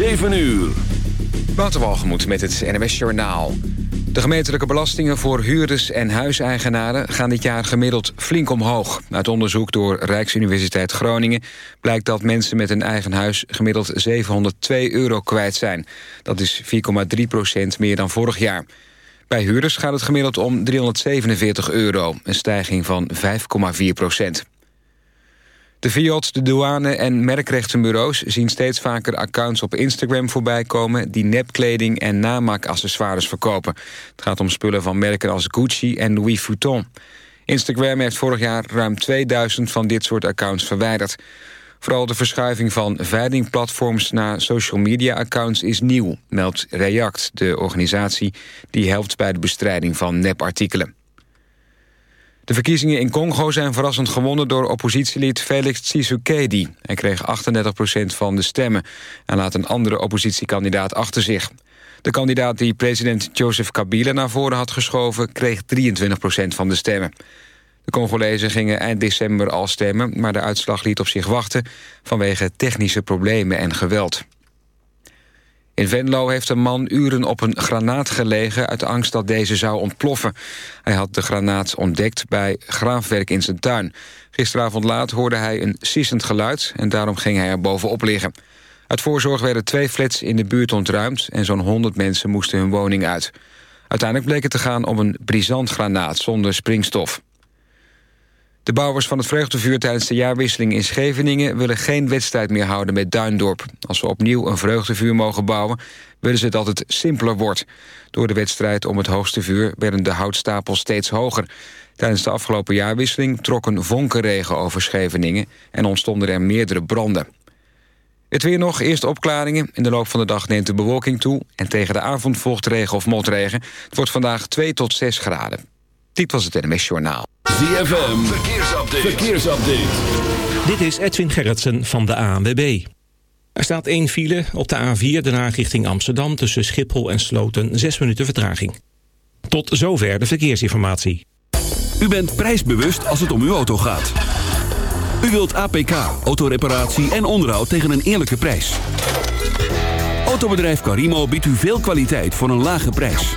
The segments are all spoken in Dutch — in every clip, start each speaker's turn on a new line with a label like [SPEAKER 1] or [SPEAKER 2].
[SPEAKER 1] 7 uur.
[SPEAKER 2] Waterwalgemoed met het NWS Journaal. De gemeentelijke belastingen voor huurders en huiseigenaren... gaan dit jaar gemiddeld flink omhoog. Uit onderzoek door Rijksuniversiteit Groningen... blijkt dat mensen met een eigen huis gemiddeld 702 euro kwijt zijn. Dat is 4,3 procent meer dan vorig jaar. Bij huurders gaat het gemiddeld om 347 euro, een stijging van 5,4 procent. De Fiat, de douane en merkrechtenbureaus zien steeds vaker accounts op Instagram voorbij komen die nepkleding en namaakaccessoires verkopen. Het gaat om spullen van merken als Gucci en Louis Vuitton. Instagram heeft vorig jaar ruim 2000 van dit soort accounts verwijderd. Vooral de verschuiving van veilingplatforms naar social media accounts is nieuw, meldt React, de organisatie die helpt bij de bestrijding van nepartikelen. De verkiezingen in Congo zijn verrassend gewonnen door oppositielid Felix Tshisekedi. Hij kreeg 38% van de stemmen en laat een andere oppositiekandidaat achter zich. De kandidaat die president Joseph Kabila naar voren had geschoven... kreeg 23% van de stemmen. De Congolezen gingen eind december al stemmen... maar de uitslag liet op zich wachten vanwege technische problemen en geweld. In Venlo heeft een man uren op een granaat gelegen... uit angst dat deze zou ontploffen. Hij had de granaat ontdekt bij graafwerk in zijn tuin. Gisteravond laat hoorde hij een sissend geluid... en daarom ging hij er bovenop liggen. Uit voorzorg werden twee flats in de buurt ontruimd... en zo'n 100 mensen moesten hun woning uit. Uiteindelijk bleek het te gaan om een brisant granaat zonder springstof. De bouwers van het vreugdevuur tijdens de jaarwisseling in Scheveningen... willen geen wedstrijd meer houden met Duindorp. Als we opnieuw een vreugdevuur mogen bouwen... willen ze dat het simpeler wordt. Door de wedstrijd om het hoogste vuur werden de houtstapels steeds hoger. Tijdens de afgelopen jaarwisseling trok een vonkenregen over Scheveningen... en ontstonden er meerdere branden. Het weer nog, eerst opklaringen. In de loop van de dag neemt de bewolking toe... en tegen de avond volgt regen of motregen. Het wordt vandaag 2 tot 6 graden. Dit was het NMS Journaal.
[SPEAKER 1] ZFM, verkeersupdate. verkeersupdate.
[SPEAKER 3] Dit is Edwin Gerritsen van de ANWB. Er staat één file op de A4 daarna richting Amsterdam... tussen Schiphol en Sloten, 6 minuten vertraging. Tot zover de verkeersinformatie.
[SPEAKER 1] U bent prijsbewust als het om uw auto gaat. U wilt APK, autoreparatie en onderhoud tegen een eerlijke prijs. Autobedrijf Carimo biedt u veel kwaliteit voor een lage prijs.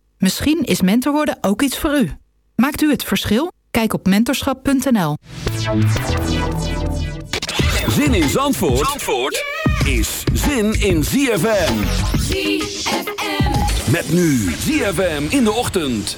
[SPEAKER 4] Misschien is mentor worden ook iets voor u. Maakt u het verschil? Kijk op mentorschap.nl.
[SPEAKER 1] Zin in Zandvoort, Zandvoort is zin in ZFM.
[SPEAKER 5] ZFM.
[SPEAKER 1] Met nu ZFM in de ochtend.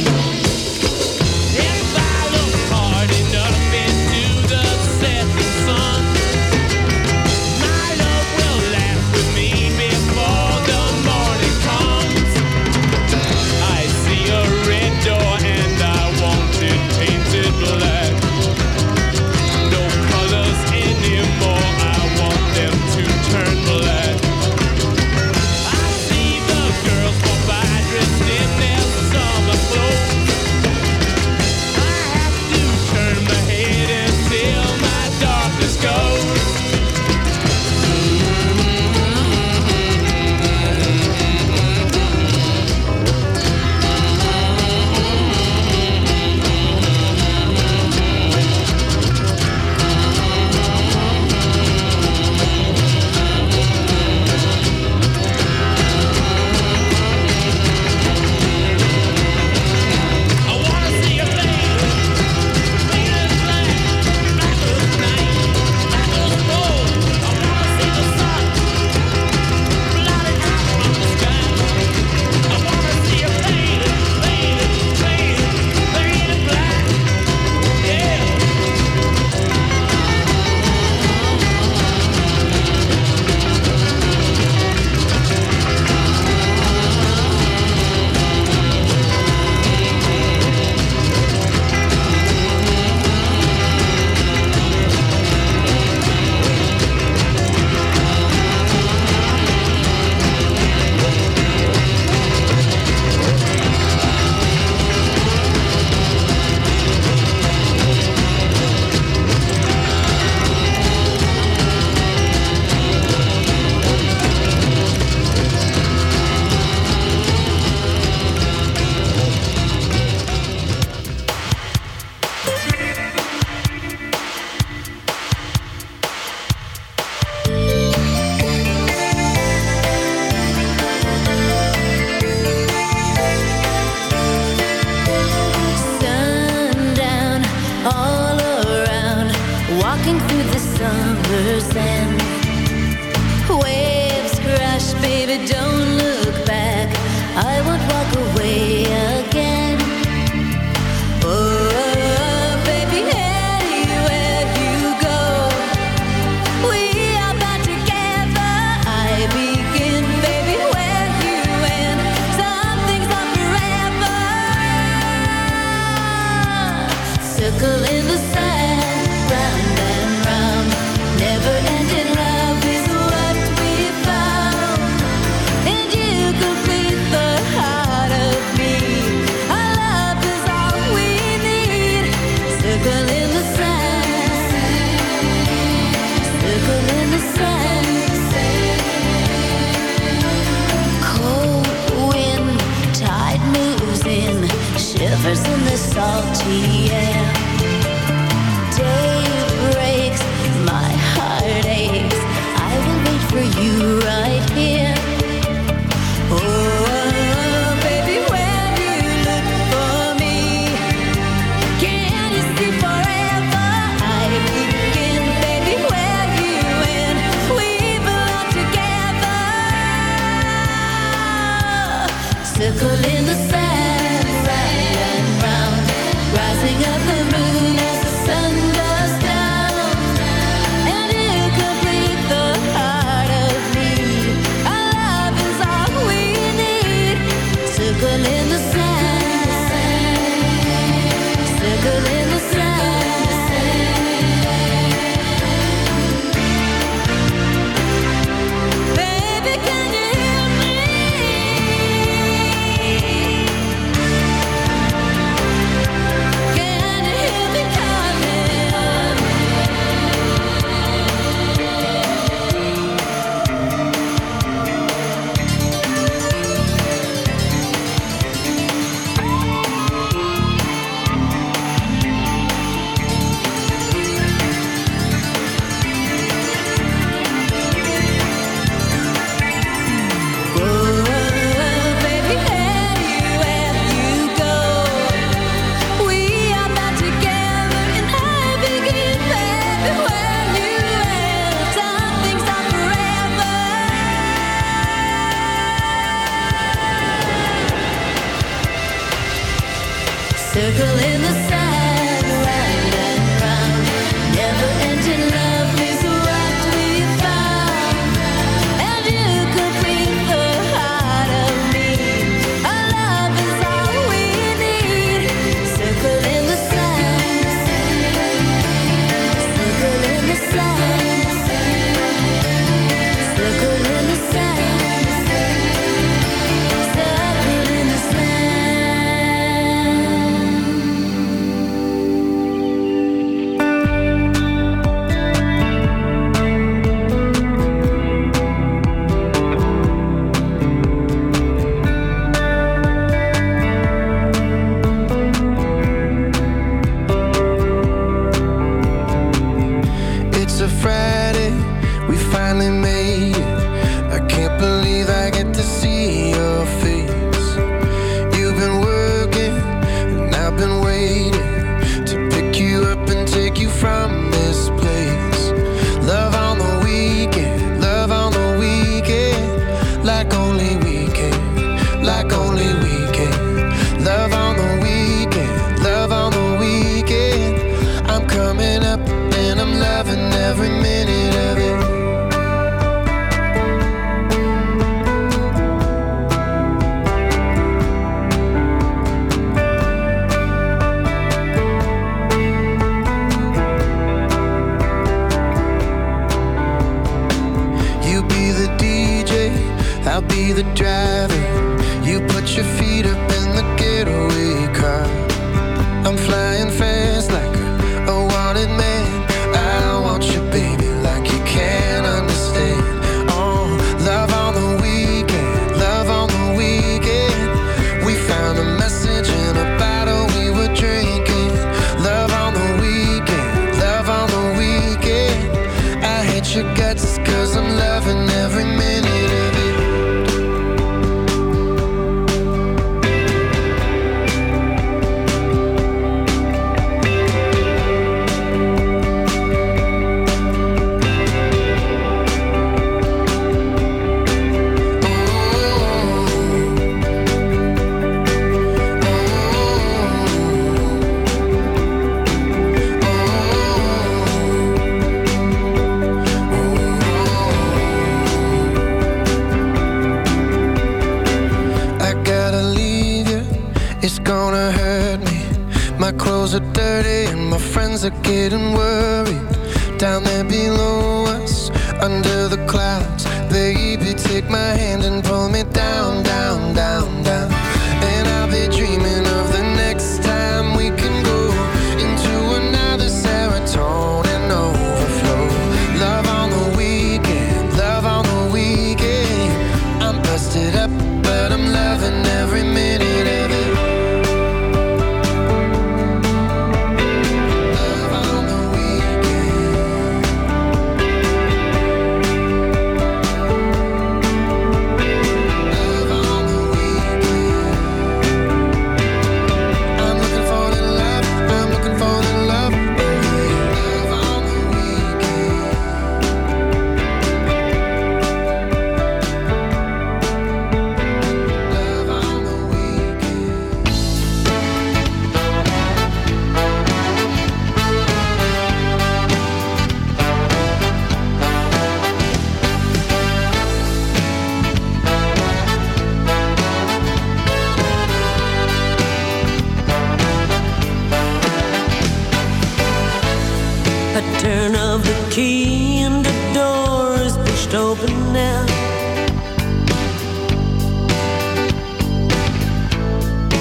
[SPEAKER 6] key and the door is pushed open now.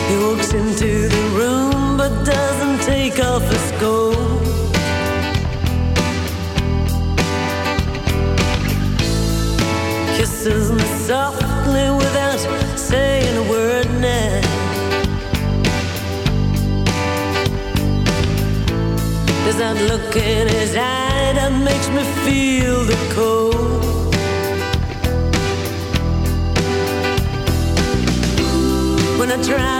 [SPEAKER 6] He walks into the room but doesn't take off his coat. Kisses me softly without saying a word now. There's that look in his eyes that makes me feel the cold. When I try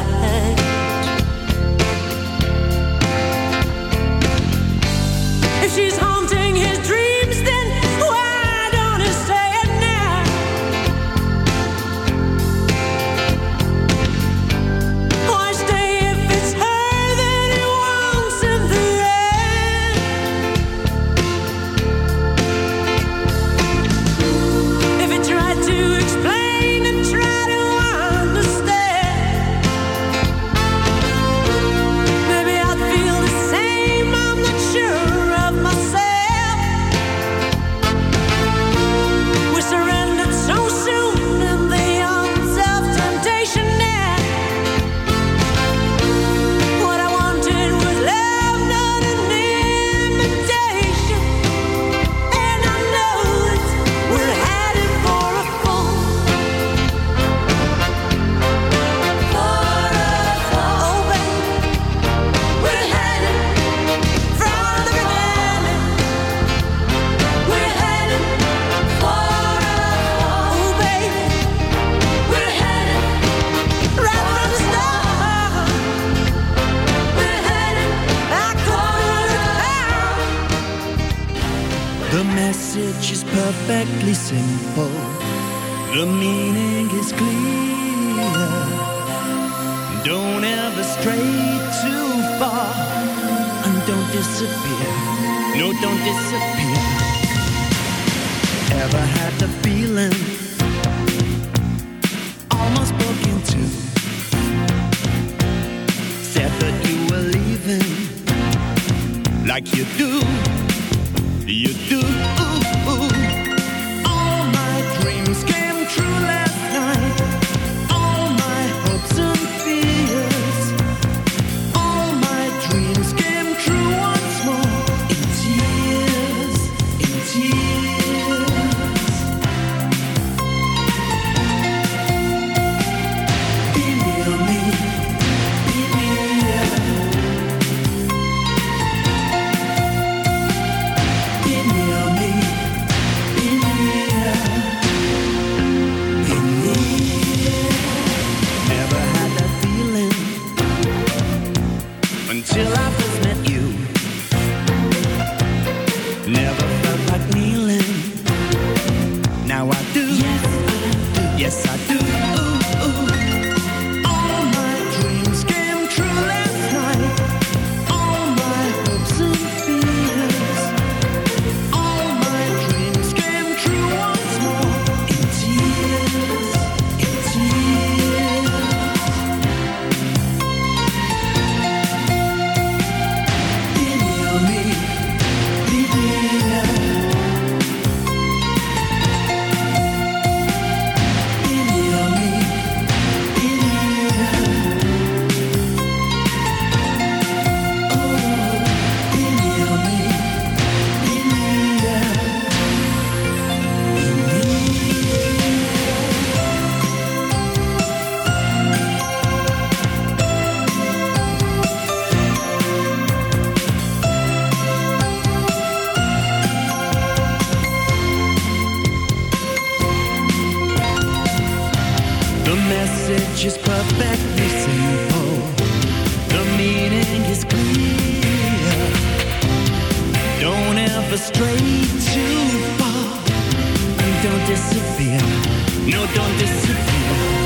[SPEAKER 7] No, don't disappear.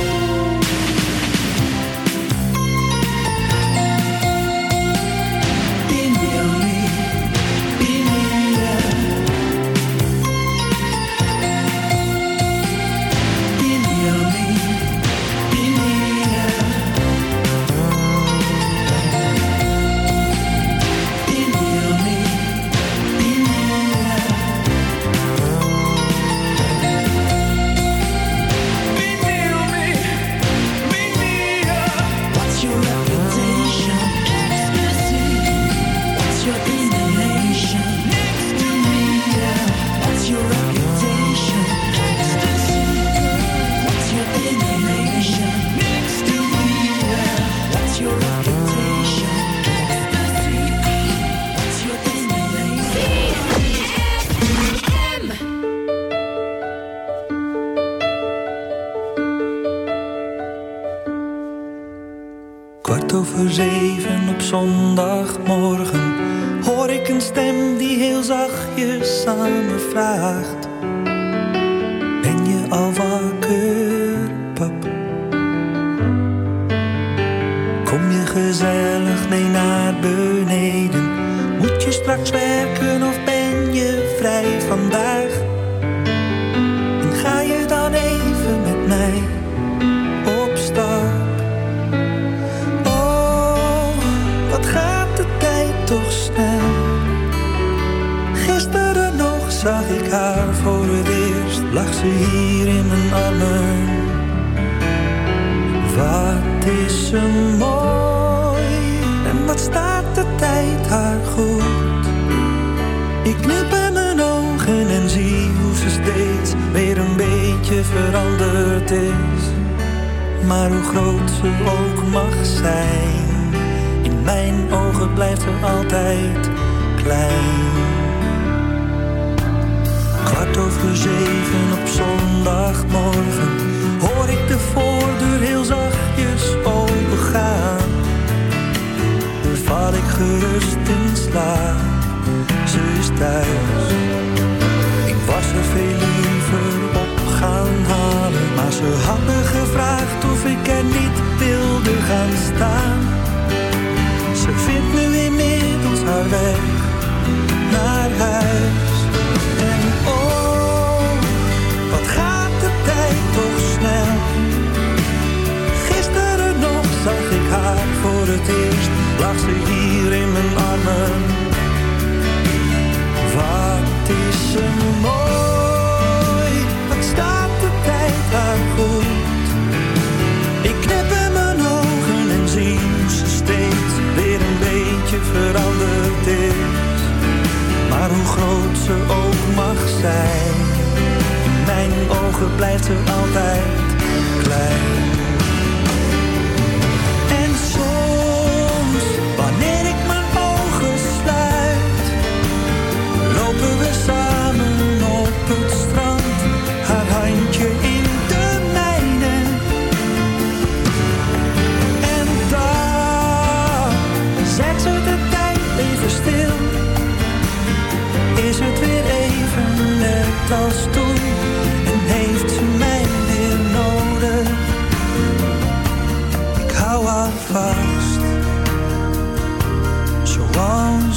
[SPEAKER 7] Maar hoe groot ze ook mag zijn, in mijn ogen blijft ze altijd klein.
[SPEAKER 8] Kwart over zeven op zondagmorgen hoor ik de voordeur heel zachtjes opengaan. Dan val ik gerust in slaap, ze is thuis. Ik was er veel ze hadden gevraagd of ik er niet wilde gaan staan. Ze vindt nu inmiddels haar weg naar huis. En oh, wat gaat de tijd toch snel. Gisteren nog zag ik haar voor het eerst. Lag ze hier in mijn armen. ogen blijft ze altijd klein. En soms, wanneer ik mijn ogen sluit, lopen we samen op het strand, haar handje in de mijne. En daar zet ze de tijd even stil, is het weer even net als toen.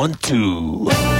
[SPEAKER 9] One, two.